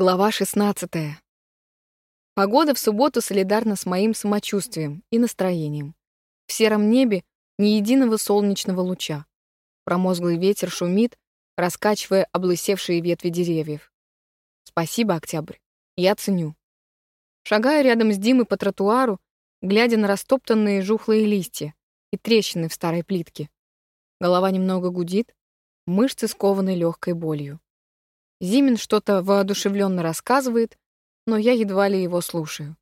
Глава 16. Погода в субботу солидарна с моим самочувствием и настроением. В сером небе ни единого солнечного луча. Промозглый ветер шумит, раскачивая облысевшие ветви деревьев. Спасибо, Октябрь. Я ценю. Шагаю рядом с Димой по тротуару, глядя на растоптанные жухлые листья и трещины в старой плитке. Голова немного гудит, мышцы скованы легкой болью. Зимин что-то воодушевленно рассказывает, но я едва ли его слушаю.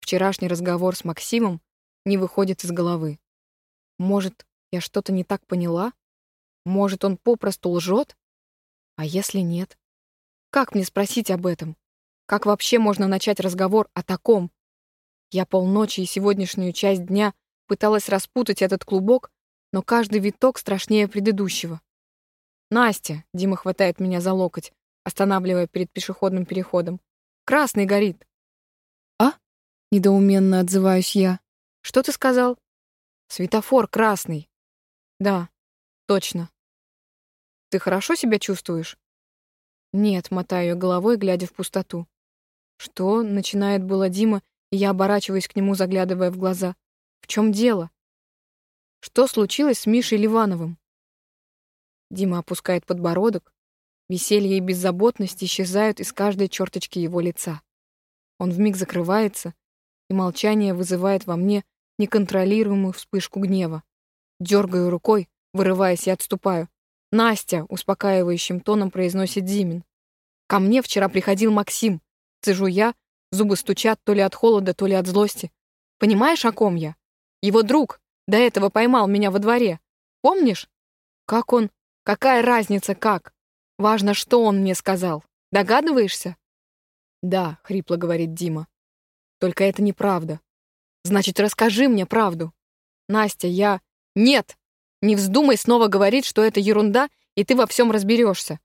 Вчерашний разговор с Максимом не выходит из головы. Может, я что-то не так поняла? Может, он попросту лжет? А если нет? Как мне спросить об этом? Как вообще можно начать разговор о таком? Я полночи и сегодняшнюю часть дня пыталась распутать этот клубок, но каждый виток страшнее предыдущего. «Настя!» — Дима хватает меня за локоть останавливая перед пешеходным переходом. «Красный горит». «А?» — недоуменно отзываюсь я. «Что ты сказал?» «Светофор красный». «Да, точно». «Ты хорошо себя чувствуешь?» «Нет», — мотаю головой, глядя в пустоту. «Что?» — начинает было Дима, и я оборачиваюсь к нему, заглядывая в глаза. «В чем дело?» «Что случилось с Мишей Ливановым?» Дима опускает подбородок, Веселье и беззаботность исчезают из каждой черточки его лица. Он вмиг закрывается, и молчание вызывает во мне неконтролируемую вспышку гнева. Дергаю рукой, вырываясь и отступаю. «Настя!» — успокаивающим тоном произносит Зимин. «Ко мне вчера приходил Максим. Цежу я, зубы стучат то ли от холода, то ли от злости. Понимаешь, о ком я? Его друг до этого поймал меня во дворе. Помнишь? Как он? Какая разница, как? Важно, что он мне сказал. Догадываешься? Да, хрипло говорит Дима. Только это неправда. Значит, расскажи мне правду. Настя, я... Нет! Не вздумай снова говорить, что это ерунда, и ты во всем разберешься.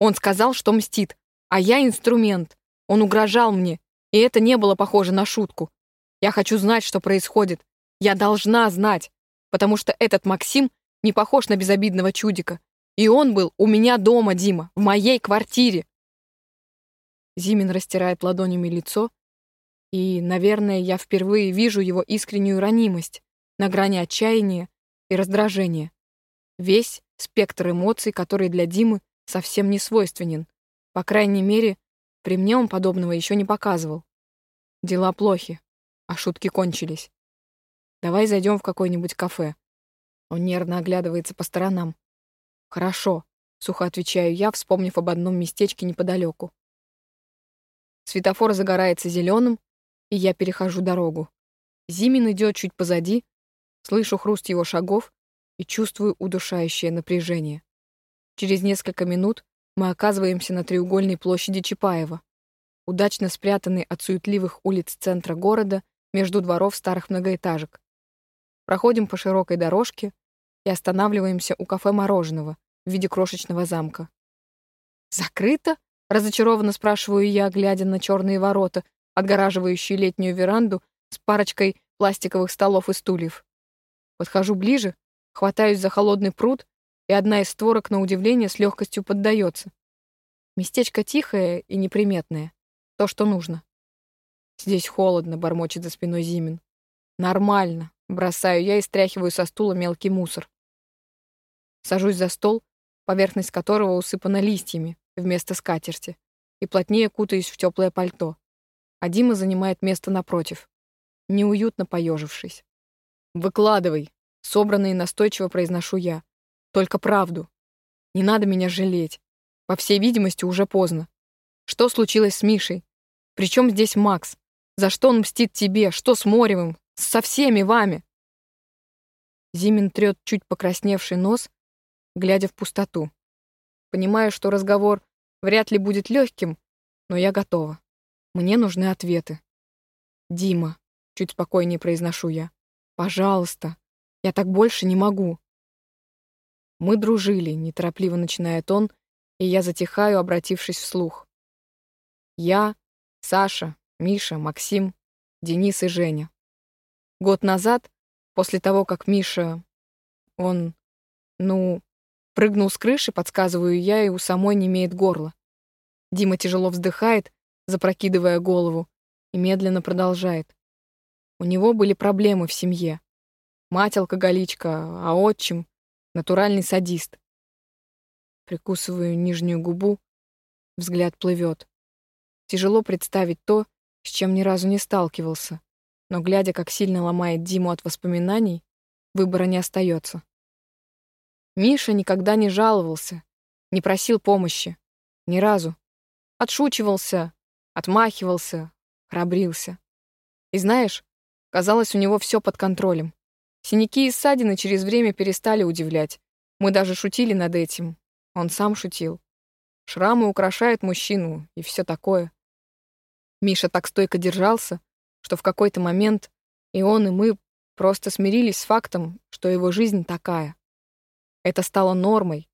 Он сказал, что мстит, а я инструмент. Он угрожал мне, и это не было похоже на шутку. Я хочу знать, что происходит. Я должна знать, потому что этот Максим не похож на безобидного чудика. И он был у меня дома, Дима, в моей квартире. Зимин растирает ладонями лицо, и, наверное, я впервые вижу его искреннюю ранимость на грани отчаяния и раздражения. Весь спектр эмоций, который для Димы совсем не свойственен. По крайней мере, при мне он подобного еще не показывал. Дела плохи, а шутки кончились. Давай зайдем в какое-нибудь кафе. Он нервно оглядывается по сторонам. «Хорошо», — сухо отвечаю я, вспомнив об одном местечке неподалеку. Светофор загорается зеленым, и я перехожу дорогу. Зимин идет чуть позади, слышу хруст его шагов и чувствую удушающее напряжение. Через несколько минут мы оказываемся на треугольной площади Чапаева, удачно спрятанной от суетливых улиц центра города между дворов старых многоэтажек. Проходим по широкой дорожке, и останавливаемся у кафе мороженого в виде крошечного замка. «Закрыто?» — разочарованно спрашиваю я, глядя на черные ворота, отгораживающие летнюю веранду с парочкой пластиковых столов и стульев. Подхожу ближе, хватаюсь за холодный пруд, и одна из створок, на удивление, с легкостью поддается. Местечко тихое и неприметное. То, что нужно. Здесь холодно, бормочет за спиной Зимин. Нормально. Бросаю я и стряхиваю со стула мелкий мусор. Сажусь за стол, поверхность которого усыпана листьями вместо скатерти, и плотнее кутаюсь в теплое пальто. А Дима занимает место напротив, неуютно поежившись. «Выкладывай», — собранно и настойчиво произношу я. «Только правду. Не надо меня жалеть. По всей видимости, уже поздно. Что случилось с Мишей? Причем здесь Макс? За что он мстит тебе? Что с Моревым? Со всеми вами?» Зимин трет чуть покрасневший нос глядя в пустоту. Понимаю, что разговор вряд ли будет легким, но я готова. Мне нужны ответы. «Дима», — чуть спокойнее произношу я, — «пожалуйста, я так больше не могу». Мы дружили, неторопливо начинает он, и я затихаю, обратившись вслух. Я, Саша, Миша, Максим, Денис и Женя. Год назад, после того, как Миша... Он... Ну, Прыгнул с крыши, подсказываю я, и у самой не имеет горла. Дима тяжело вздыхает, запрокидывая голову, и медленно продолжает. У него были проблемы в семье. Мать алкоголичка, а отчим — натуральный садист. Прикусываю нижнюю губу, взгляд плывет. Тяжело представить то, с чем ни разу не сталкивался, но, глядя, как сильно ломает Диму от воспоминаний, выбора не остается. Миша никогда не жаловался, не просил помощи. Ни разу. Отшучивался, отмахивался, храбрился. И знаешь, казалось, у него все под контролем. Синяки и ссадины через время перестали удивлять. Мы даже шутили над этим. Он сам шутил. Шрамы украшают мужчину, и все такое. Миша так стойко держался, что в какой-то момент и он, и мы просто смирились с фактом, что его жизнь такая. Это стало нормой,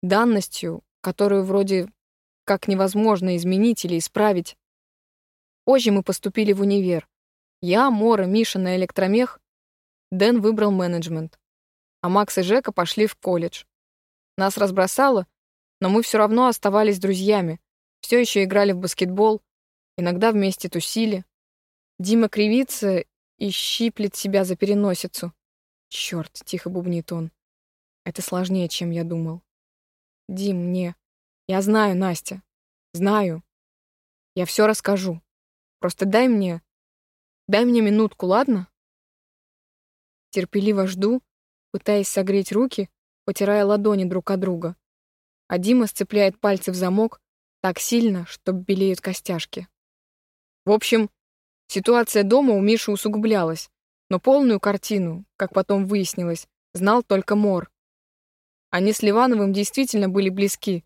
данностью, которую вроде как невозможно изменить или исправить. Позже мы поступили в универ. Я, Мора, Миша на электромех, Дэн выбрал менеджмент, а Макс и Жека пошли в колледж. Нас разбросало, но мы все равно оставались друзьями, все еще играли в баскетбол, иногда вместе тусили. Дима кривится и щиплет себя за переносицу. Черт, тихо бубнит он. Это сложнее, чем я думал. Дим, мне... Я знаю, Настя. Знаю. Я все расскажу. Просто дай мне... Дай мне минутку, ладно? Терпеливо жду, пытаясь согреть руки, потирая ладони друг от друга. А Дима сцепляет пальцы в замок так сильно, что белеют костяшки. В общем, ситуация дома у Миши усугублялась, но полную картину, как потом выяснилось, знал только Мор. Они с Ливановым действительно были близки,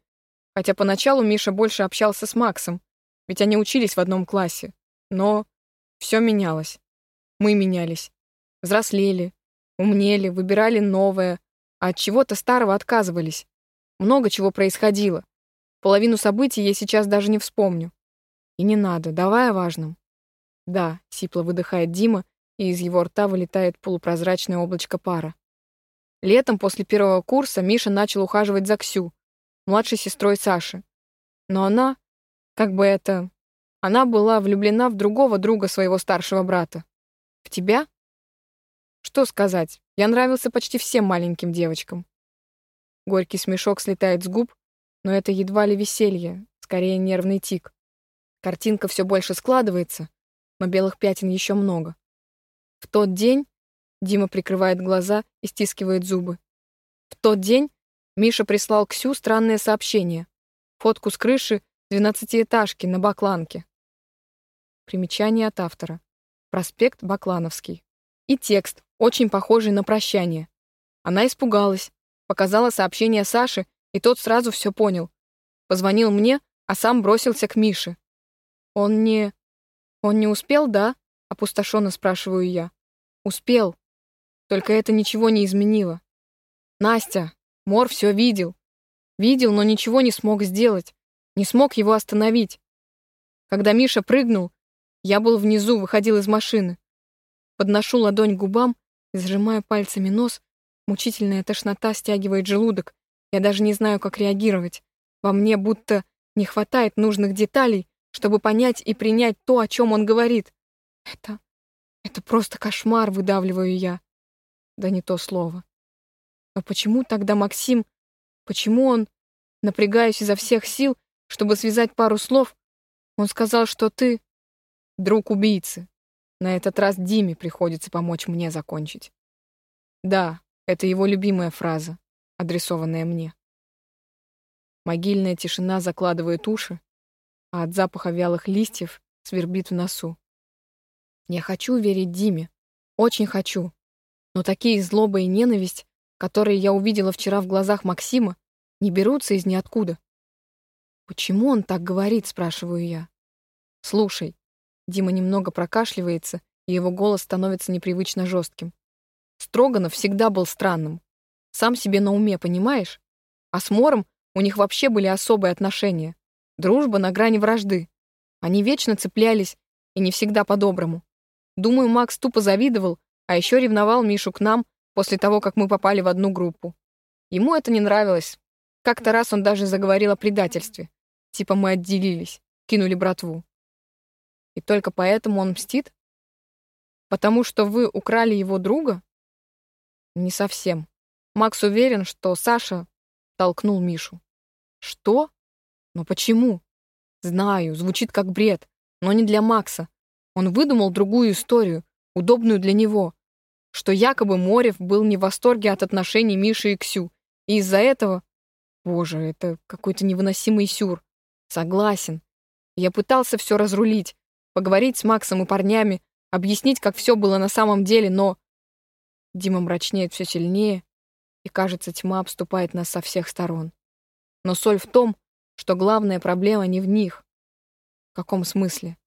хотя поначалу Миша больше общался с Максом, ведь они учились в одном классе. Но все менялось. Мы менялись. Взрослели, умнели, выбирали новое, а от чего-то старого отказывались. Много чего происходило. Половину событий я сейчас даже не вспомню. И не надо, давай о важном. Да, сипло выдыхает Дима, и из его рта вылетает полупрозрачное облачко пара. Летом после первого курса Миша начал ухаживать за Ксю, младшей сестрой Саши. Но она, как бы это... Она была влюблена в другого друга своего старшего брата. В тебя? Что сказать, я нравился почти всем маленьким девочкам. Горький смешок слетает с губ, но это едва ли веселье, скорее нервный тик. Картинка все больше складывается, но белых пятен еще много. В тот день Дима прикрывает глаза и стискивает зубы. В тот день Миша прислал Ксю странное сообщение. Фотку с крыши двенадцатиэтажки на Бакланке. Примечание от автора. Проспект Баклановский. И текст, очень похожий на прощание. Она испугалась, показала сообщение Саше, и тот сразу все понял. Позвонил мне, а сам бросился к Мише. Он не... Он не успел, да? Опустошенно спрашиваю я. Успел. Только это ничего не изменило. Настя, Мор все видел. Видел, но ничего не смог сделать. Не смог его остановить. Когда Миша прыгнул, я был внизу, выходил из машины. Подношу ладонь к губам и сжимаю пальцами нос. Мучительная тошнота стягивает желудок. Я даже не знаю, как реагировать. Во мне будто не хватает нужных деталей, чтобы понять и принять то, о чем он говорит. Это... это просто кошмар, выдавливаю я. Да не то слово. Но почему тогда Максим... Почему он... Напрягаюсь изо всех сил, чтобы связать пару слов. Он сказал, что ты... Друг убийцы. На этот раз Диме приходится помочь мне закончить. Да, это его любимая фраза, адресованная мне. Могильная тишина закладывает уши, а от запаха вялых листьев свербит в носу. Я хочу верить Диме, очень хочу, но такие злоба и ненависть, которые я увидела вчера в глазах Максима, не берутся из ниоткуда. «Почему он так говорит?» — спрашиваю я. «Слушай». Дима немного прокашливается, и его голос становится непривычно жестким. Строганов всегда был странным. Сам себе на уме, понимаешь? А с Мором у них вообще были особые отношения. Дружба на грани вражды. Они вечно цеплялись, и не всегда по-доброму. Думаю, Макс тупо завидовал, а еще ревновал Мишу к нам после того, как мы попали в одну группу. Ему это не нравилось. Как-то раз он даже заговорил о предательстве. Типа мы отделились, кинули братву. И только поэтому он мстит? Потому что вы украли его друга? Не совсем. Макс уверен, что Саша толкнул Мишу. Что? Но почему? Знаю, звучит как бред, но не для Макса. Он выдумал другую историю, удобную для него, что якобы Морев был не в восторге от отношений Миши и Ксю, и из-за этого... Боже, это какой-то невыносимый сюр. Согласен. Я пытался все разрулить, поговорить с Максом и парнями, объяснить, как все было на самом деле, но... Дима мрачнеет все сильнее, и, кажется, тьма обступает нас со всех сторон. Но соль в том, что главная проблема не в них. В каком смысле?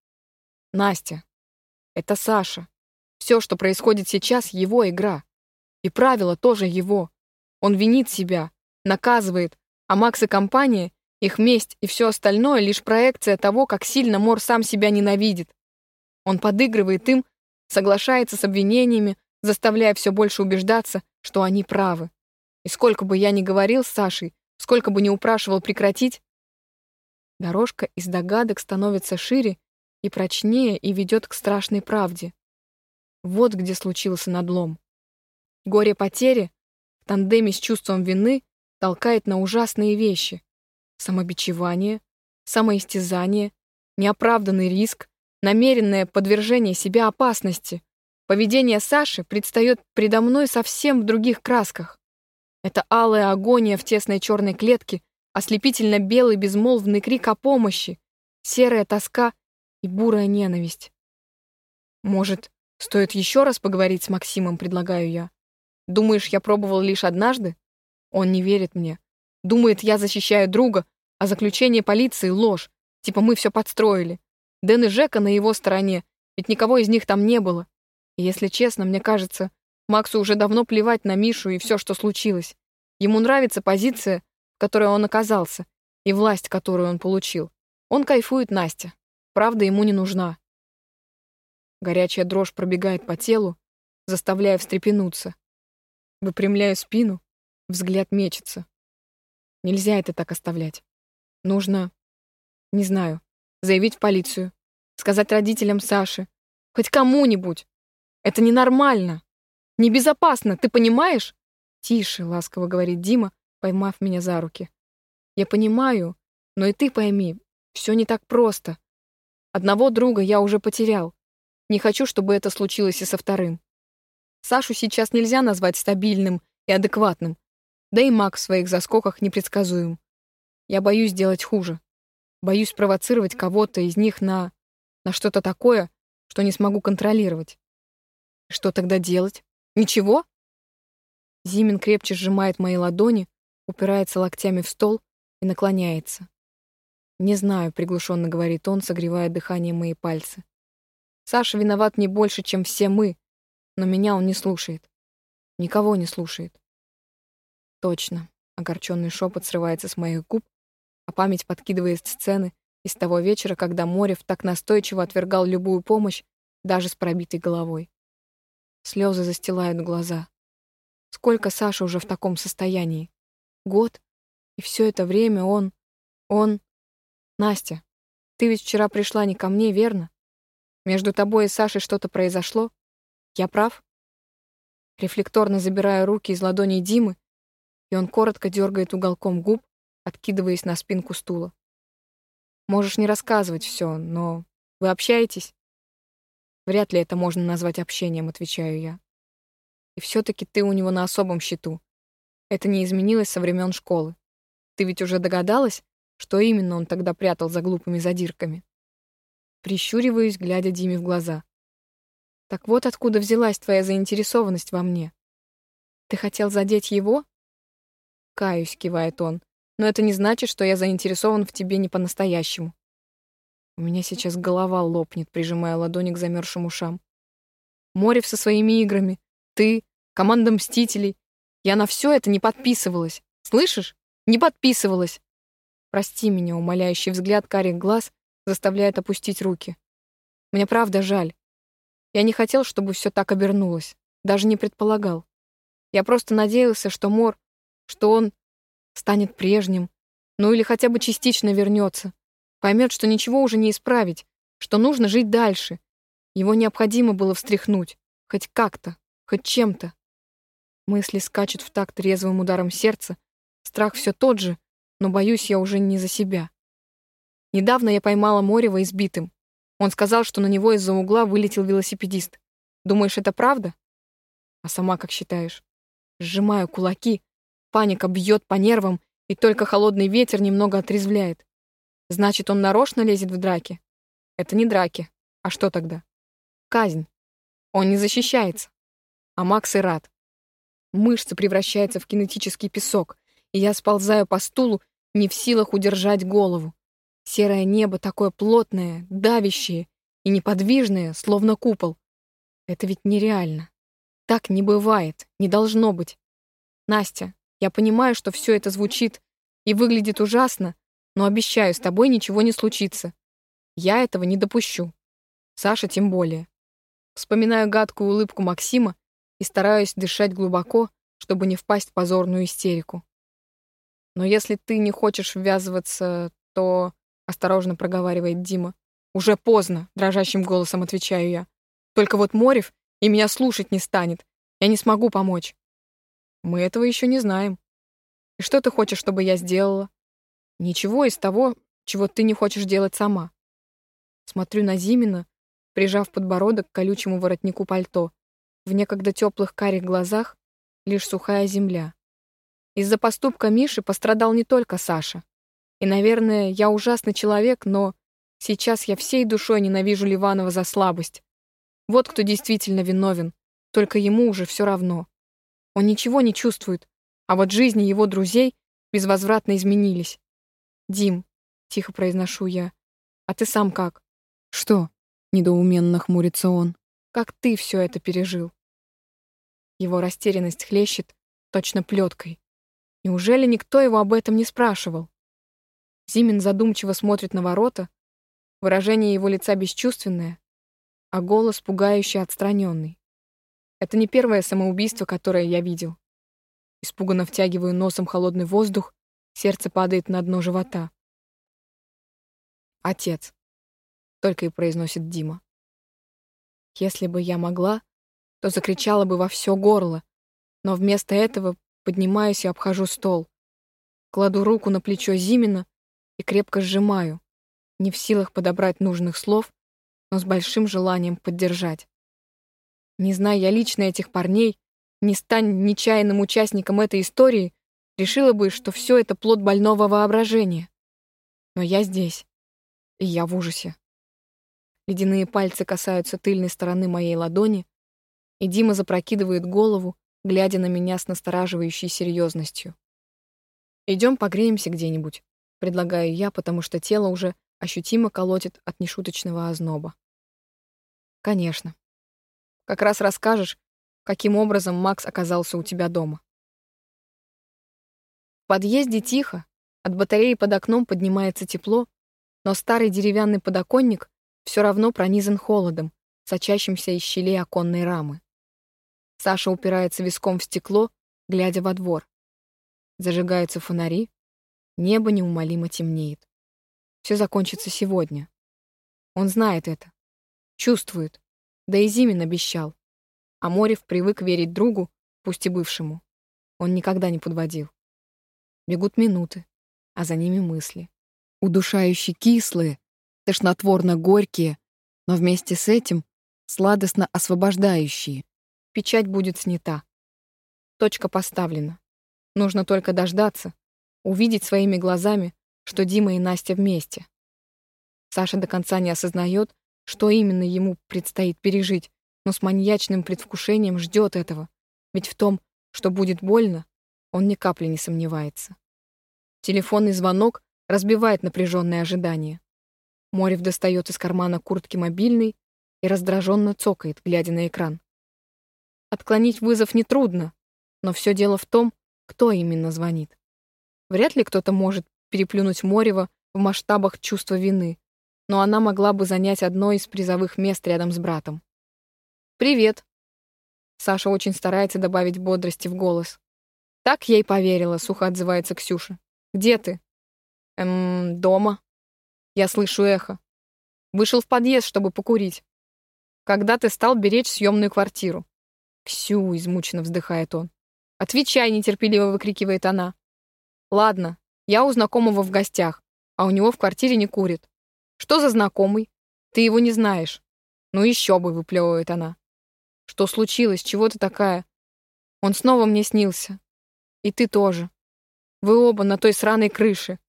Настя. Это Саша. Все, что происходит сейчас, его игра. И правила тоже его. Он винит себя, наказывает, а Макс и компания, их месть и все остальное — лишь проекция того, как сильно Мор сам себя ненавидит. Он подыгрывает им, соглашается с обвинениями, заставляя все больше убеждаться, что они правы. И сколько бы я ни говорил с Сашей, сколько бы ни упрашивал прекратить, дорожка из догадок становится шире и прочнее и ведет к страшной правде. Вот где случился надлом. Горе потери в тандеме с чувством вины толкает на ужасные вещи. Самобичевание, самоистязание, неоправданный риск, намеренное подвержение себя опасности. Поведение Саши предстает предо мной совсем в других красках. Это алая агония в тесной черной клетке, ослепительно белый безмолвный крик о помощи, серая тоска и бурая ненависть. Может, стоит еще раз поговорить с Максимом, предлагаю я. Думаешь, я пробовал лишь однажды? Он не верит мне. Думает, я защищаю друга, а заключение полиции — ложь. Типа мы все подстроили. Дэн и Жека на его стороне, ведь никого из них там не было. И если честно, мне кажется, Максу уже давно плевать на Мишу и все, что случилось. Ему нравится позиция, в которой он оказался, и власть, которую он получил. Он кайфует Настя. Правда ему не нужна. Горячая дрожь пробегает по телу, заставляя встрепенуться. Выпрямляю спину, взгляд мечется. Нельзя это так оставлять. Нужно, не знаю, заявить в полицию, сказать родителям Саши, хоть кому-нибудь. Это ненормально. Небезопасно, ты понимаешь? Тише, ласково говорит Дима, поймав меня за руки. Я понимаю, но и ты пойми, все не так просто. Одного друга я уже потерял. Не хочу, чтобы это случилось и со вторым. Сашу сейчас нельзя назвать стабильным и адекватным. Да и Мак в своих заскоках непредсказуем. Я боюсь сделать хуже. Боюсь провоцировать кого-то из них на... на что-то такое, что не смогу контролировать. Что тогда делать? Ничего? Зимин крепче сжимает мои ладони, упирается локтями в стол и наклоняется. «Не знаю», — приглушенно говорит он, согревая дыхание мои пальцы. «Саша виноват не больше, чем все мы, но меня он не слушает. Никого не слушает». «Точно», — огорченный шепот срывается с моих губ, а память подкидывает сцены из того вечера, когда Морев так настойчиво отвергал любую помощь, даже с пробитой головой. Слезы застилают глаза. Сколько Саша уже в таком состоянии? Год? И все это время он... Он... Настя, ты ведь вчера пришла не ко мне, верно? Между тобой и Сашей что-то произошло? Я прав? Рефлекторно забираю руки из ладоней Димы, и он коротко дергает уголком губ, откидываясь на спинку стула. Можешь не рассказывать все, но вы общаетесь? Вряд ли это можно назвать общением, отвечаю я. И все-таки ты у него на особом счету. Это не изменилось со времен школы. Ты ведь уже догадалась, что именно он тогда прятал за глупыми задирками? Прищуриваюсь, глядя Диме в глаза. Так вот откуда взялась твоя заинтересованность во мне. Ты хотел задеть его? Каюсь, кивает он. Но это не значит, что я заинтересован в тебе не по-настоящему. У меня сейчас голова лопнет, прижимая ладони к замерзшим ушам. Морев со своими играми, ты, команда Мстителей. Я на все это не подписывалась. Слышишь? Не подписывалась. Прости меня, умоляющий взгляд карих глаз заставляет опустить руки. Мне правда жаль. Я не хотел, чтобы все так обернулось. Даже не предполагал. Я просто надеялся, что Мор, что он станет прежним, Ну или хотя бы частично вернется. Поймет, что ничего уже не исправить, что нужно жить дальше. Его необходимо было встряхнуть. Хоть как-то, хоть чем-то. Мысли скачут в такт резвым ударом сердца. Страх все тот же, но боюсь я уже не за себя. Недавно я поймала Морева избитым. Он сказал, что на него из-за угла вылетел велосипедист. Думаешь, это правда? А сама как считаешь? Сжимаю кулаки, паника бьет по нервам, и только холодный ветер немного отрезвляет. Значит, он нарочно лезет в драки? Это не драки. А что тогда? Казнь. Он не защищается. А Макс и рад. Мышцы превращаются в кинетический песок, и я сползаю по стулу, не в силах удержать голову. Серое небо такое плотное, давящее и неподвижное, словно купол. Это ведь нереально. Так не бывает, не должно быть. Настя, я понимаю, что все это звучит и выглядит ужасно, но обещаю, с тобой ничего не случится. Я этого не допущу. Саша тем более. Вспоминаю гадкую улыбку Максима и стараюсь дышать глубоко, чтобы не впасть в позорную истерику. Но если ты не хочешь ввязываться, то... Осторожно проговаривает Дима. Уже поздно, дрожащим голосом отвечаю я. Только вот Морев и меня слушать не станет. Я не смогу помочь. Мы этого еще не знаем. И что ты хочешь, чтобы я сделала? Ничего из того, чего ты не хочешь делать сама. Смотрю на Зимина, прижав подбородок к колючему воротнику пальто. В некогда теплых карих глазах лишь сухая земля. Из-за поступка Миши пострадал не только Саша. И, наверное, я ужасный человек, но сейчас я всей душой ненавижу Ливанова за слабость. Вот кто действительно виновен, только ему уже все равно. Он ничего не чувствует, а вот жизни его друзей безвозвратно изменились. «Дим», — тихо произношу я, — «а ты сам как?» «Что?» — недоуменно хмурится он. «Как ты все это пережил?» Его растерянность хлещет точно плеткой. Неужели никто его об этом не спрашивал? Зимин задумчиво смотрит на ворота, выражение его лица бесчувственное, а голос пугающе отстраненный. Это не первое самоубийство, которое я видел. Испуганно втягиваю носом холодный воздух, сердце падает на дно живота. «Отец», — только и произносит Дима. Если бы я могла, то закричала бы во все горло, но вместо этого Поднимаюсь и обхожу стол. Кладу руку на плечо Зимина и крепко сжимаю, не в силах подобрать нужных слов, но с большим желанием поддержать. Не зная я лично этих парней, не стань нечаянным участником этой истории, решила бы, что все это плод больного воображения. Но я здесь, и я в ужасе. Ледяные пальцы касаются тыльной стороны моей ладони, и Дима запрокидывает голову, глядя на меня с настораживающей серьезностью. «Идем погреемся где-нибудь», — предлагаю я, потому что тело уже ощутимо колотит от нешуточного озноба. «Конечно. Как раз расскажешь, каким образом Макс оказался у тебя дома». В подъезде тихо, от батареи под окном поднимается тепло, но старый деревянный подоконник все равно пронизан холодом, сочащимся из щелей оконной рамы. Саша упирается виском в стекло, глядя во двор. Зажигаются фонари, небо неумолимо темнеет. Все закончится сегодня. Он знает это, чувствует, да и Зимин обещал. А Морев привык верить другу, пусть и бывшему. Он никогда не подводил. Бегут минуты, а за ними мысли. Удушающе кислые, тошнотворно-горькие, но вместе с этим сладостно освобождающие. Печать будет снята. Точка поставлена. Нужно только дождаться, увидеть своими глазами, что Дима и Настя вместе. Саша до конца не осознает, что именно ему предстоит пережить, но с маньячным предвкушением ждет этого, ведь в том, что будет больно, он ни капли не сомневается. Телефонный звонок разбивает напряженное ожидание. Морев достает из кармана куртки мобильный и раздраженно цокает, глядя на экран. Отклонить вызов нетрудно, но все дело в том, кто именно звонит. Вряд ли кто-то может переплюнуть Морева в масштабах чувства вины, но она могла бы занять одно из призовых мест рядом с братом. «Привет!» Саша очень старается добавить бодрости в голос. «Так я и поверила», — сухо отзывается Ксюша. «Где ты?» Эм, дома. Я слышу эхо. Вышел в подъезд, чтобы покурить. Когда ты стал беречь съемную квартиру? Ксю, измученно вздыхает он. Отвечай, нетерпеливо выкрикивает она. Ладно, я у знакомого в гостях, а у него в квартире не курит. Что за знакомый? Ты его не знаешь. Ну еще бы, выплевывает она. Что случилось? Чего ты такая? Он снова мне снился. И ты тоже. Вы оба на той сраной крыше.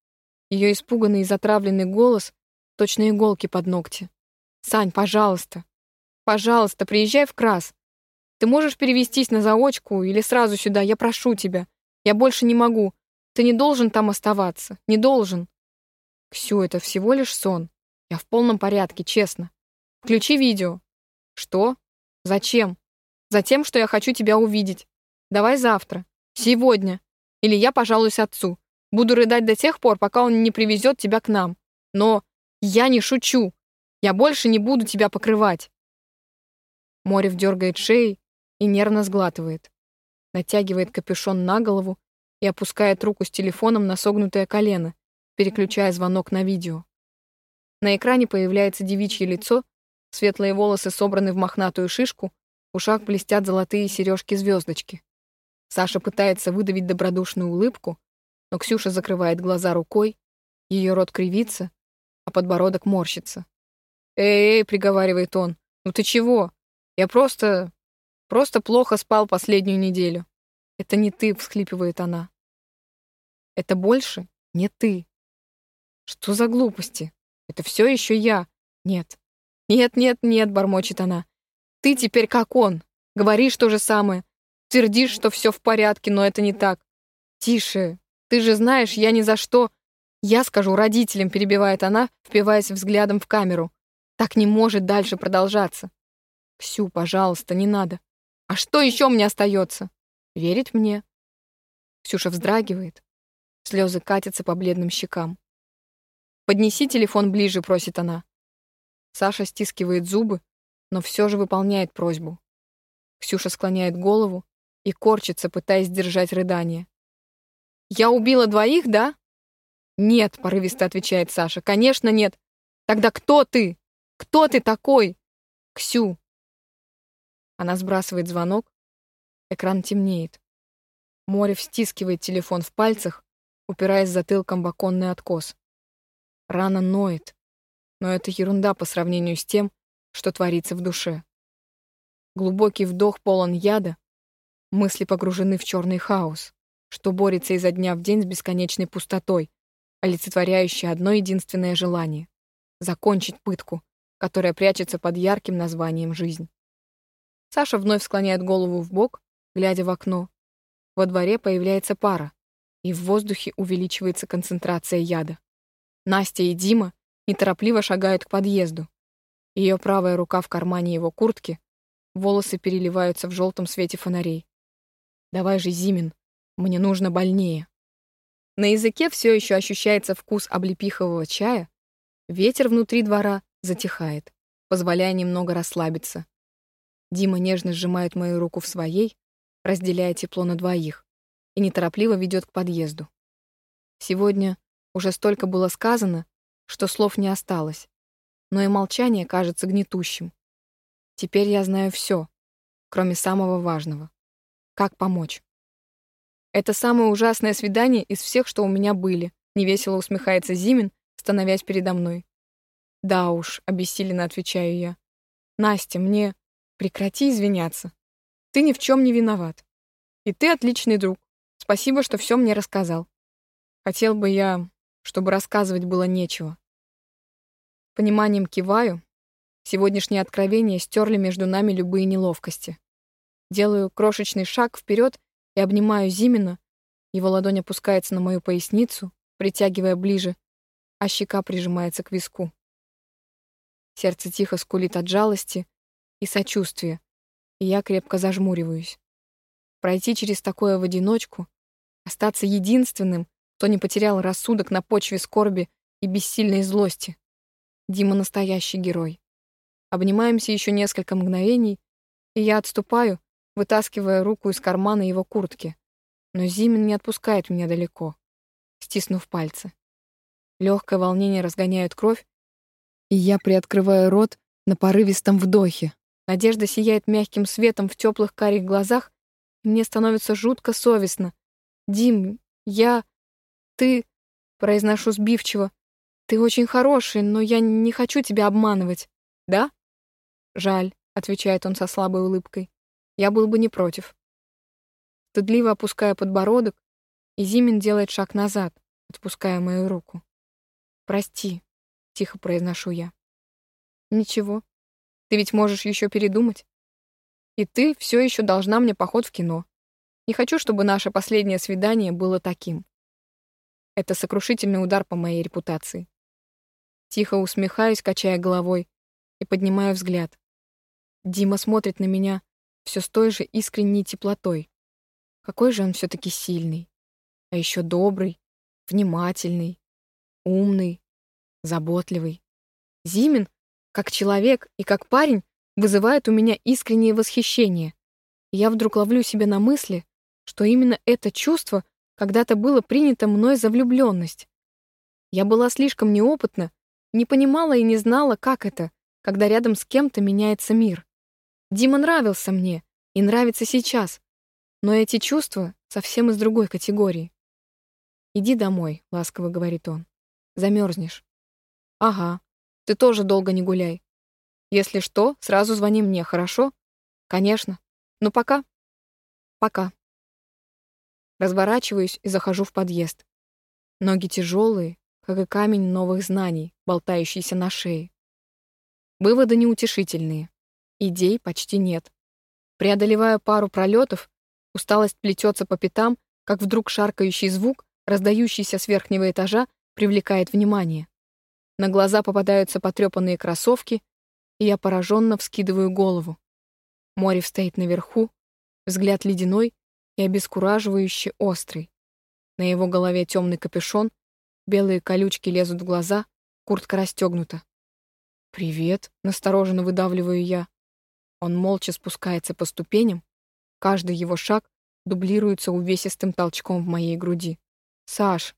Ее испуганный и затравленный голос — точно иголки под ногти. «Сань, пожалуйста, пожалуйста, приезжай в Крас. Ты можешь перевестись на заочку или сразу сюда, я прошу тебя. Я больше не могу. Ты не должен там оставаться. Не должен». «Ксю, это всего лишь сон. Я в полном порядке, честно. Включи видео». «Что? Зачем?» «Затем, что я хочу тебя увидеть. Давай завтра. Сегодня. Или я пожалуюсь отцу. Буду рыдать до тех пор, пока он не привезет тебя к нам. Но я не шучу. Я больше не буду тебя покрывать. Морев дергает шеей и нервно сглатывает. Натягивает капюшон на голову и опускает руку с телефоном на согнутое колено, переключая звонок на видео. На экране появляется девичье лицо, светлые волосы собраны в мохнатую шишку, в ушах блестят золотые сережки-звездочки. Саша пытается выдавить добродушную улыбку, но Ксюша закрывает глаза рукой, ее рот кривится, а подбородок морщится. «Эй, эй», — приговаривает он, — «ну ты чего? Я просто... просто плохо спал последнюю неделю». «Это не ты», — всхлипывает она. «Это больше не ты». «Что за глупости? Это все еще я. Нет. Нет, нет, нет», — бормочет она. «Ты теперь как он. Говоришь то же самое. Твердишь, что все в порядке, но это не так. Тише. Ты же знаешь, я ни за что... Я скажу родителям, перебивает она, впиваясь взглядом в камеру. Так не может дальше продолжаться. Ксю, пожалуйста, не надо. А что еще мне остается? Верить мне? Ксюша вздрагивает. Слезы катятся по бледным щекам. «Поднеси телефон ближе», — просит она. Саша стискивает зубы, но все же выполняет просьбу. Ксюша склоняет голову, и корчится, пытаясь сдержать рыдание. «Я убила двоих, да?» «Нет», — порывисто отвечает Саша. «Конечно нет. Тогда кто ты? Кто ты такой?» «Ксю». Она сбрасывает звонок. Экран темнеет. Море стискивает телефон в пальцах, упираясь затылком в оконный откос. Рана ноет, но это ерунда по сравнению с тем, что творится в душе. Глубокий вдох полон яда, Мысли погружены в черный хаос, что борется изо дня в день с бесконечной пустотой, олицетворяющей одно единственное желание — закончить пытку, которая прячется под ярким названием «жизнь». Саша вновь склоняет голову в бок, глядя в окно. Во дворе появляется пара, и в воздухе увеличивается концентрация яда. Настя и Дима неторопливо шагают к подъезду. Ее правая рука в кармане его куртки, волосы переливаются в желтом свете фонарей. Давай же, Зимин, мне нужно больнее. На языке все еще ощущается вкус облепихового чая. Ветер внутри двора затихает, позволяя немного расслабиться. Дима нежно сжимает мою руку в своей, разделяя тепло на двоих, и неторопливо ведет к подъезду. Сегодня уже столько было сказано, что слов не осталось, но и молчание кажется гнетущим. Теперь я знаю все, кроме самого важного. Как помочь? Это самое ужасное свидание из всех, что у меня были, невесело усмехается Зимин, становясь передо мной. Да уж, обессиленно отвечаю я. Настя, мне прекрати извиняться. Ты ни в чем не виноват. И ты отличный друг. Спасибо, что все мне рассказал. Хотел бы я, чтобы рассказывать было нечего. Пониманием киваю. Сегодняшние откровения стерли между нами любые неловкости. Делаю крошечный шаг вперед и обнимаю Зимина. Его ладонь опускается на мою поясницу, притягивая ближе, а щека прижимается к виску. Сердце тихо скулит от жалости и сочувствия, и я крепко зажмуриваюсь. Пройти через такое в одиночку, остаться единственным, кто не потерял рассудок на почве скорби и бессильной злости. Дима настоящий герой. Обнимаемся еще несколько мгновений, и я отступаю, вытаскивая руку из кармана его куртки. Но Зимин не отпускает меня далеко, стиснув пальцы. Легкое волнение разгоняет кровь, и я приоткрываю рот на порывистом вдохе. Надежда сияет мягким светом в теплых карих глазах, и мне становится жутко совестно. «Дим, я... ты...» — произношу сбивчиво. «Ты очень хороший, но я не хочу тебя обманывать. Да?» «Жаль», — отвечает он со слабой улыбкой. «Я был бы не против». Стыдливо опуская подбородок, и Зимин делает шаг назад, отпуская мою руку. «Прости», — тихо произношу я. «Ничего. Ты ведь можешь еще передумать. И ты все еще должна мне поход в кино. Не хочу, чтобы наше последнее свидание было таким. Это сокрушительный удар по моей репутации. Тихо усмехаюсь, качая головой, и поднимаю взгляд. Дима смотрит на меня все с той же искренней теплотой. Какой же он все-таки сильный. А еще добрый, внимательный, умный, заботливый. Зимин, как человек и как парень, вызывает у меня искреннее восхищение. я вдруг ловлю себя на мысли, что именно это чувство когда-то было принято мной за влюбленность. Я была слишком неопытна, не понимала и не знала, как это, когда рядом с кем-то меняется мир. Дима нравился мне и нравится сейчас, но эти чувства совсем из другой категории. «Иди домой», — ласково говорит он. «Замерзнешь». «Ага, ты тоже долго не гуляй. Если что, сразу звони мне, хорошо?» «Конечно. Ну, пока». «Пока». Разворачиваюсь и захожу в подъезд. Ноги тяжелые, как и камень новых знаний, болтающийся на шее. Выводы неутешительные. Идей почти нет. Преодолевая пару пролетов, усталость плетется по пятам, как вдруг шаркающий звук, раздающийся с верхнего этажа, привлекает внимание. На глаза попадаются потрепанные кроссовки, и я пораженно вскидываю голову. Морев стоит наверху, взгляд ледяной, и обескураживающе острый. На его голове темный капюшон, белые колючки лезут в глаза, куртка расстегнута. «Привет», — настороженно выдавливаю я. Он молча спускается по ступеням, каждый его шаг дублируется увесистым толчком в моей груди. «Саш!»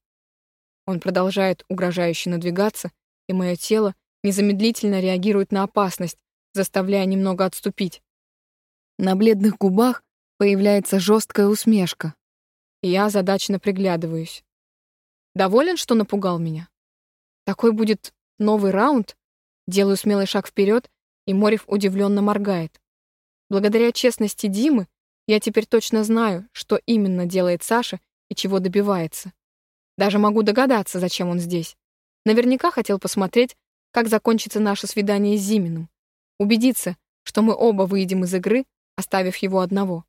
Он продолжает угрожающе надвигаться, и мое тело незамедлительно реагирует на опасность, заставляя немного отступить. На бледных губах Появляется жесткая усмешка. я задачно приглядываюсь. Доволен, что напугал меня? Такой будет новый раунд? Делаю смелый шаг вперед, и Морев удивленно моргает. Благодаря честности Димы я теперь точно знаю, что именно делает Саша и чего добивается. Даже могу догадаться, зачем он здесь. Наверняка хотел посмотреть, как закончится наше свидание с Зиминым. Убедиться, что мы оба выйдем из игры, оставив его одного.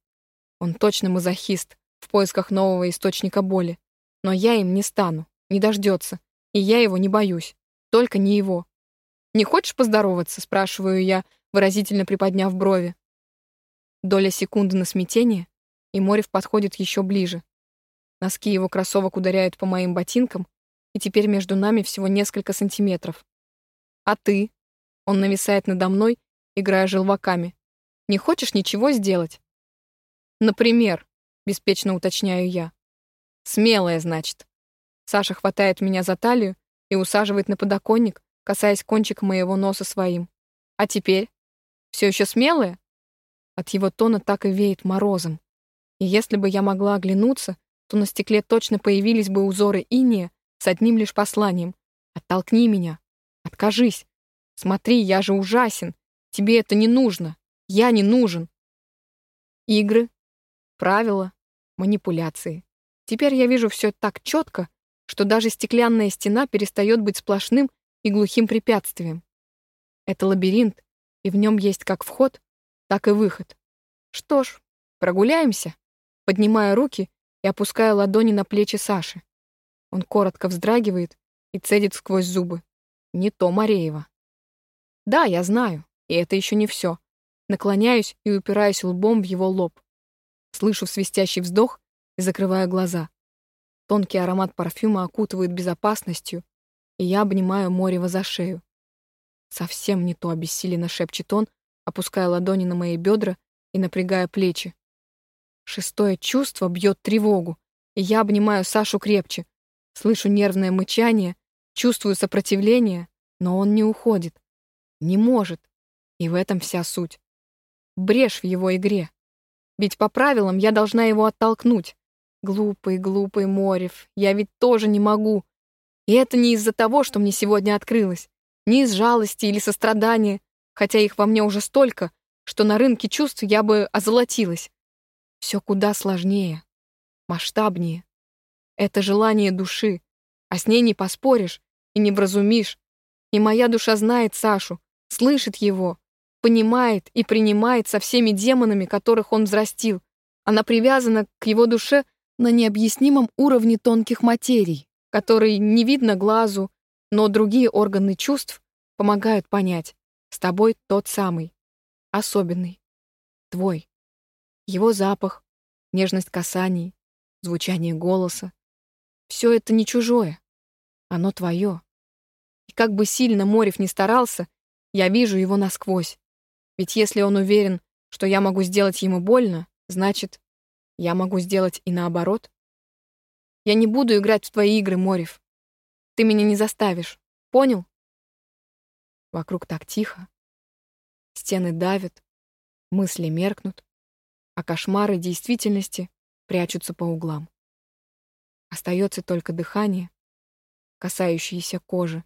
Он точно мазохист, в поисках нового источника боли. Но я им не стану, не дождется. И я его не боюсь. Только не его. «Не хочешь поздороваться?» — спрашиваю я, выразительно приподняв брови. Доля секунды на смятение, и Морев подходит еще ближе. Носки его кроссовок ударяют по моим ботинкам, и теперь между нами всего несколько сантиметров. «А ты?» Он нависает надо мной, играя желваками. «Не хочешь ничего сделать?» Например, беспечно уточняю я. Смелая, значит. Саша хватает меня за талию и усаживает на подоконник, касаясь кончика моего носа своим. А теперь? Все еще смелая? От его тона так и веет морозом. И если бы я могла оглянуться, то на стекле точно появились бы узоры иния с одним лишь посланием. «Оттолкни меня! Откажись! Смотри, я же ужасен! Тебе это не нужно! Я не нужен!» Игры, правила, манипуляции. Теперь я вижу все так четко, что даже стеклянная стена перестает быть сплошным и глухим препятствием. Это лабиринт, и в нем есть как вход, так и выход. Что ж, прогуляемся, поднимая руки и опуская ладони на плечи Саши. Он коротко вздрагивает и цедит сквозь зубы. Не то Мареева. Да, я знаю, и это еще не все. Наклоняюсь и упираюсь лбом в его лоб. Слышу свистящий вздох и закрываю глаза. Тонкий аромат парфюма окутывает безопасностью, и я обнимаю Морева за шею. Совсем не то обессиленно шепчет он, опуская ладони на мои бедра и напрягая плечи. Шестое чувство бьет тревогу, и я обнимаю Сашу крепче. Слышу нервное мычание, Чувствую сопротивление, но он не уходит. Не может. И в этом вся суть. Брешь в его игре. Ведь по правилам я должна его оттолкнуть. Глупый, глупый Морев, я ведь тоже не могу. И это не из-за того, что мне сегодня открылось. Не из жалости или сострадания, хотя их во мне уже столько, что на рынке чувств я бы озолотилась. Все куда сложнее, масштабнее. Это желание души, а с ней не поспоришь и не вразумишь. И моя душа знает Сашу, слышит его, понимает и принимает со всеми демонами, которых он взрастил. Она привязана к его душе на необъяснимом уровне тонких материй, которые не видно глазу, но другие органы чувств помогают понять. С тобой тот самый, особенный, твой. Его запах, нежность касаний, звучание голоса. Все это не чужое, оно твое. И как бы сильно Морев не старался, я вижу его насквозь. Ведь если он уверен, что я могу сделать ему больно, значит, я могу сделать и наоборот. Я не буду играть в твои игры, Морев. Ты меня не заставишь. Понял? Вокруг так тихо. Стены давят, мысли меркнут, а кошмары действительности прячутся по углам. Остается только дыхание, касающееся кожи,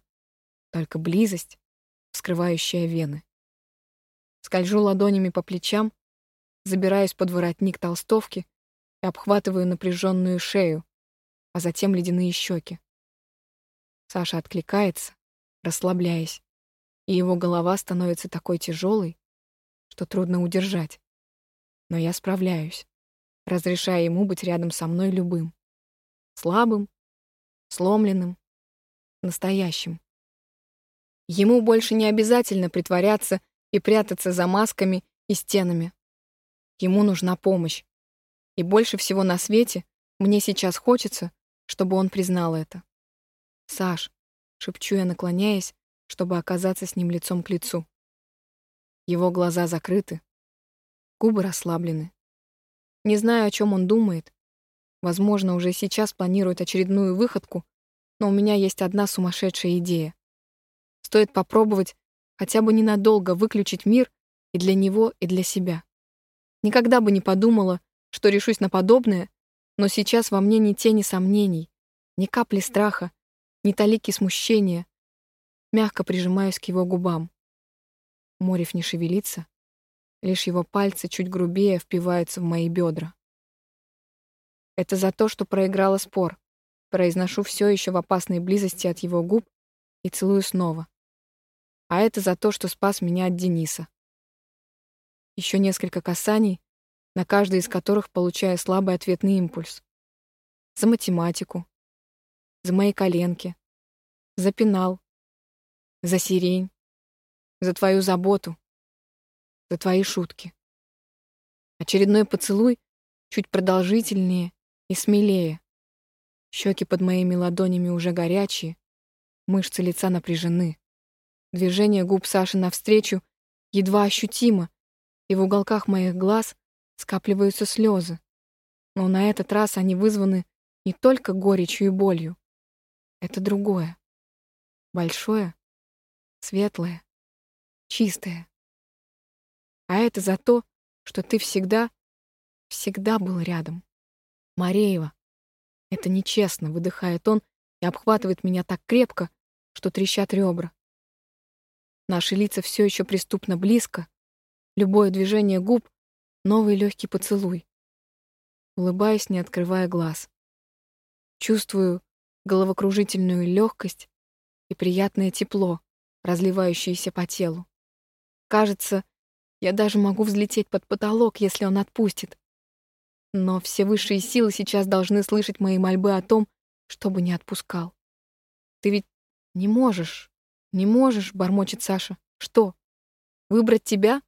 только близость, вскрывающая вены. Скольжу ладонями по плечам, забираюсь под воротник толстовки и обхватываю напряженную шею, а затем ледяные щеки. Саша откликается, расслабляясь, и его голова становится такой тяжелой, что трудно удержать. Но я справляюсь, разрешая ему быть рядом со мной любым. Слабым, сломленным, настоящим. Ему больше не обязательно притворяться и прятаться за масками и стенами. Ему нужна помощь. И больше всего на свете мне сейчас хочется, чтобы он признал это. «Саш», — шепчу я, наклоняясь, чтобы оказаться с ним лицом к лицу. Его глаза закрыты, губы расслаблены. Не знаю, о чем он думает. Возможно, уже сейчас планирует очередную выходку, но у меня есть одна сумасшедшая идея. Стоит попробовать хотя бы ненадолго выключить мир и для него, и для себя. Никогда бы не подумала, что решусь на подобное, но сейчас во мне ни тени сомнений, ни капли страха, ни талики смущения. Мягко прижимаюсь к его губам. Морев не шевелится, лишь его пальцы чуть грубее впиваются в мои бедра. Это за то, что проиграла спор. Произношу все еще в опасной близости от его губ и целую снова. А это за то, что спас меня от Дениса. Еще несколько касаний, на каждый из которых получаю слабый ответный импульс. За математику, за мои коленки, за пенал, за сирень, за твою заботу, за твои шутки. Очередной поцелуй чуть продолжительнее и смелее. Щеки под моими ладонями уже горячие, мышцы лица напряжены. Движение губ Саши навстречу едва ощутимо, и в уголках моих глаз скапливаются слезы. Но на этот раз они вызваны не только горечью и болью. Это другое. Большое, светлое, чистое. А это за то, что ты всегда, всегда был рядом. Мареева. Это нечестно, выдыхает он и обхватывает меня так крепко, что трещат ребра. Наши лица все еще преступно близко. Любое движение губ — новый легкий поцелуй. Улыбаюсь, не открывая глаз. Чувствую головокружительную легкость и приятное тепло, разливающееся по телу. Кажется, я даже могу взлететь под потолок, если он отпустит. Но все высшие силы сейчас должны слышать мои мольбы о том, чтобы не отпускал. Ты ведь не можешь, не можешь, бормочет Саша. Что? Выбрать тебя?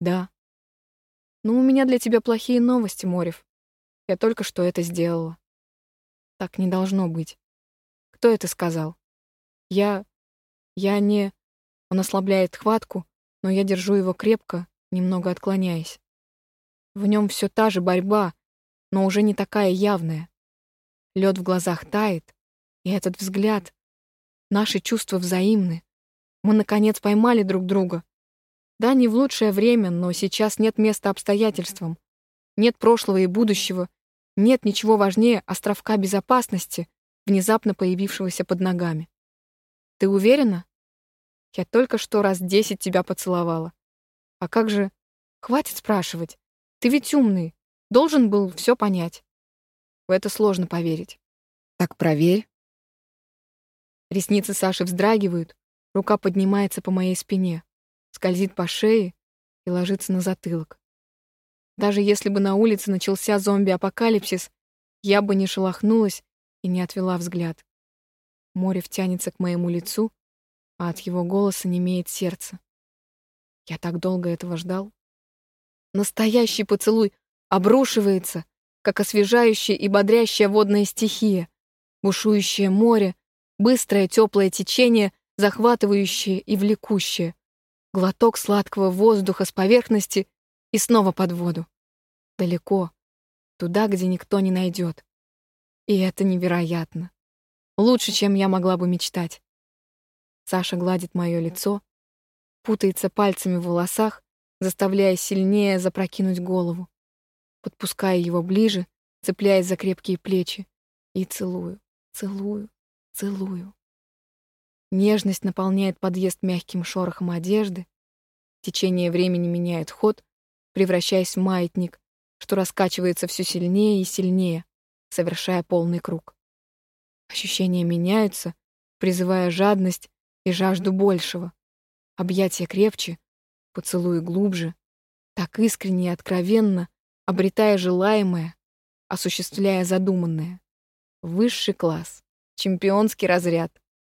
Да. Ну, у меня для тебя плохие новости, Морев. Я только что это сделала. Так не должно быть. Кто это сказал? Я... Я не... Он ослабляет хватку, но я держу его крепко, немного отклоняясь. В нем все та же борьба, но уже не такая явная. Лед в глазах тает, и этот взгляд, Наши чувства взаимны. Мы, наконец, поймали друг друга. Да, не в лучшее время, но сейчас нет места обстоятельствам. Нет прошлого и будущего. Нет ничего важнее островка безопасности, внезапно появившегося под ногами. Ты уверена? Я только что раз десять тебя поцеловала. А как же... Хватит спрашивать. Ты ведь умный. Должен был все понять. В это сложно поверить. Так проверь. Ресницы Саши вздрагивают, рука поднимается по моей спине, скользит по шее и ложится на затылок. Даже если бы на улице начался зомби-апокалипсис, я бы не шелохнулась и не отвела взгляд. Море втянется к моему лицу, а от его голоса немеет сердце. Я так долго этого ждал. Настоящий поцелуй обрушивается, как освежающая и бодрящая водная стихия, бушующее море, быстрое теплое течение, захватывающее и влекущее, глоток сладкого воздуха с поверхности и снова под воду. Далеко, туда, где никто не найдет. И это невероятно. Лучше, чем я могла бы мечтать. Саша гладит мое лицо, путается пальцами в волосах, заставляя сильнее запрокинуть голову. Подпуская его ближе, цепляясь за крепкие плечи, и целую, целую, целую. Нежность наполняет подъезд мягким шорохом одежды. Течение времени меняет ход, превращаясь в маятник, что раскачивается все сильнее и сильнее, совершая полный круг. Ощущения меняются, призывая жадность и жажду большего. Объятия крепче, поцелуи глубже, так искренне и откровенно, обретая желаемое, осуществляя задуманное. Высший класс. Чемпионский разряд.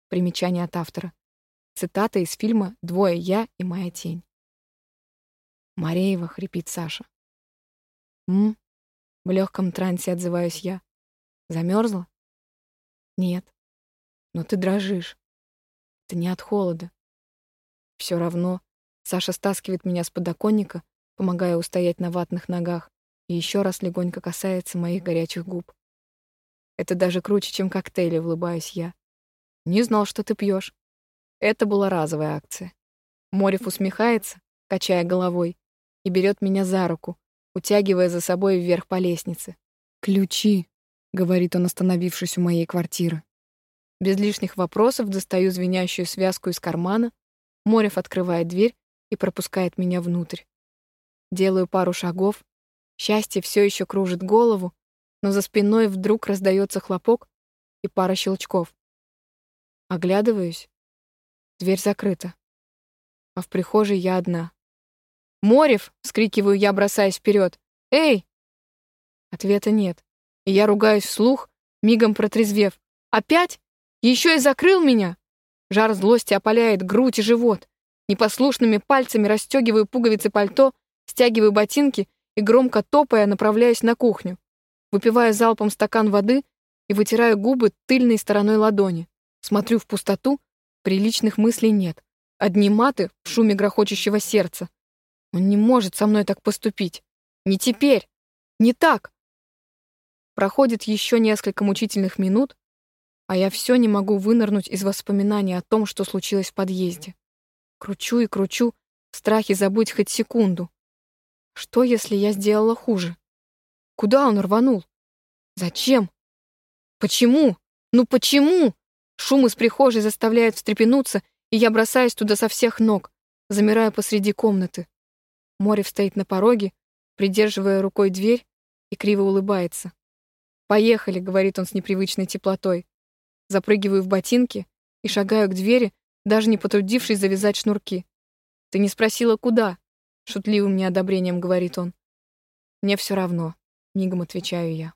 Примечание от автора. Цитата из фильма «Двое я и моя тень». Мареева хрипит Саша. «М?» В легком трансе отзываюсь я. Замерзла? Нет. Но ты дрожишь. Это не от холода. Все равно. Саша стаскивает меня с подоконника, помогая устоять на ватных ногах, и еще раз легонько касается моих горячих губ. Это даже круче, чем коктейли, улыбаюсь я. Не знал, что ты пьешь. Это была разовая акция. Морев усмехается, качая головой, и берет меня за руку, утягивая за собой вверх по лестнице. «Ключи», — говорит он, остановившись у моей квартиры. Без лишних вопросов достаю звенящую связку из кармана, Морев открывает дверь и пропускает меня внутрь. Делаю пару шагов, счастье все еще кружит голову, но за спиной вдруг раздается хлопок и пара щелчков. Оглядываюсь. Дверь закрыта. А в прихожей я одна. «Морев!» — вскрикиваю я, бросаясь вперед. «Эй!» Ответа нет. И я ругаюсь вслух, мигом протрезвев. «Опять? Еще и закрыл меня!» Жар злости опаляет грудь и живот. Непослушными пальцами расстегиваю пуговицы пальто, стягиваю ботинки и, громко топая, направляюсь на кухню выпивая залпом стакан воды и вытираю губы тыльной стороной ладони. Смотрю в пустоту, приличных мыслей нет. Одни маты в шуме грохочущего сердца. Он не может со мной так поступить. Не теперь. Не так. Проходит еще несколько мучительных минут, а я все не могу вынырнуть из воспоминаний о том, что случилось в подъезде. Кручу и кручу, в страхе забыть хоть секунду. Что, если я сделала хуже? Куда он рванул? Зачем? Почему? Ну почему? Шум из прихожей заставляет встрепенуться, и я бросаюсь туда со всех ног, замираю посреди комнаты. Морев стоит на пороге, придерживая рукой дверь, и криво улыбается. «Поехали», — говорит он с непривычной теплотой. Запрыгиваю в ботинки и шагаю к двери, даже не потрудившись завязать шнурки. «Ты не спросила, куда?» — шутливым неодобрением говорит он. «Мне все равно». Мигом отвечаю я.